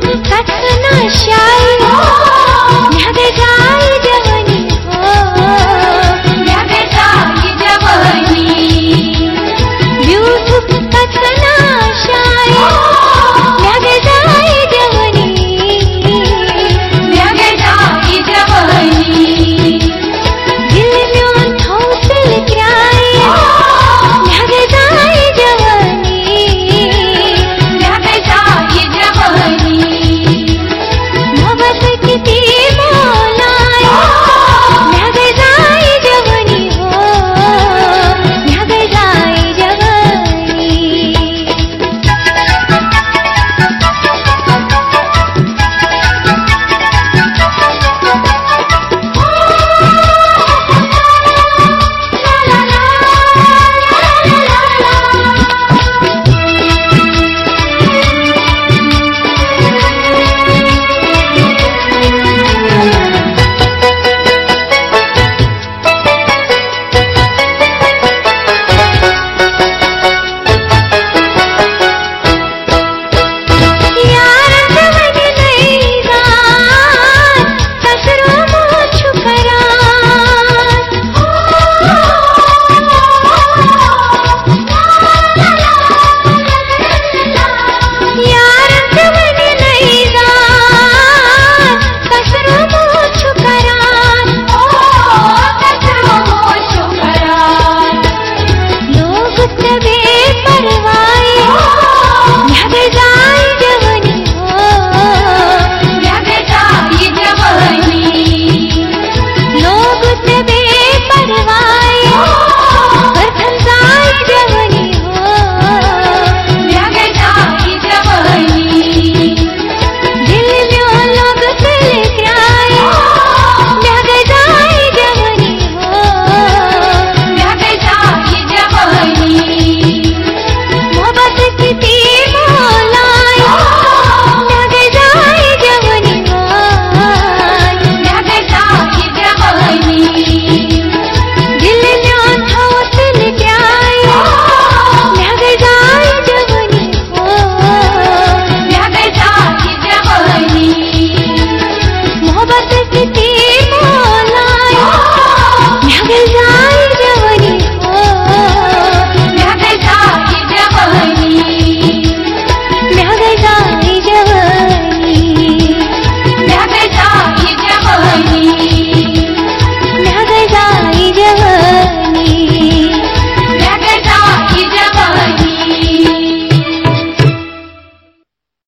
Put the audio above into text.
Cut the knife, shine.